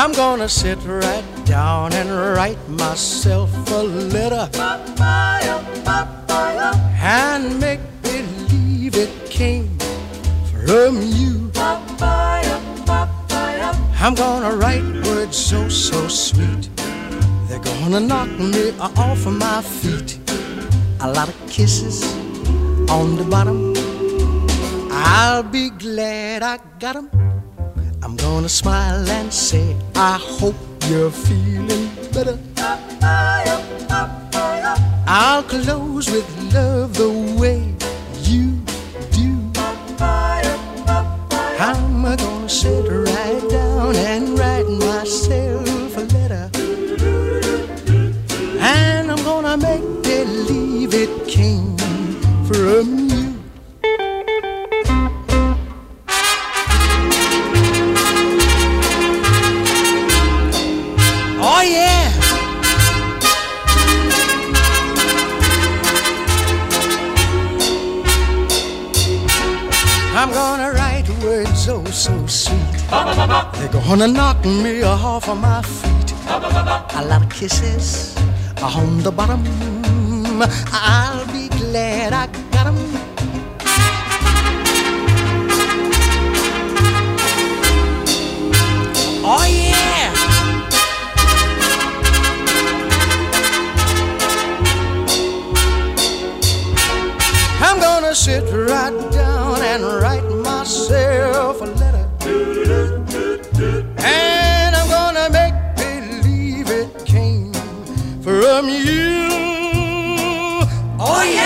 I'm gonna sit right down and write myself a letter and make believe it came from you. I'm gonna write words so, so sweet. They're gonna knock me off of my feet. A lot of kisses on the bottom. I'll be glad I got 'em. I'm gonna smile and say, I hope you're feeling better. I'll close with love the way you do. I'm gonna sit right down and write myself a letter. And I'm gonna make believe it came from you. I'm gonna write words oh so sweet. They're gonna knock me off of my feet. A lot of kisses on the bottom. I'll be glad I got 'em. Oh yeah. I'm gonna sit right down and write myself a letter. And I'm gonna make believe it came from you. Oh, yeah.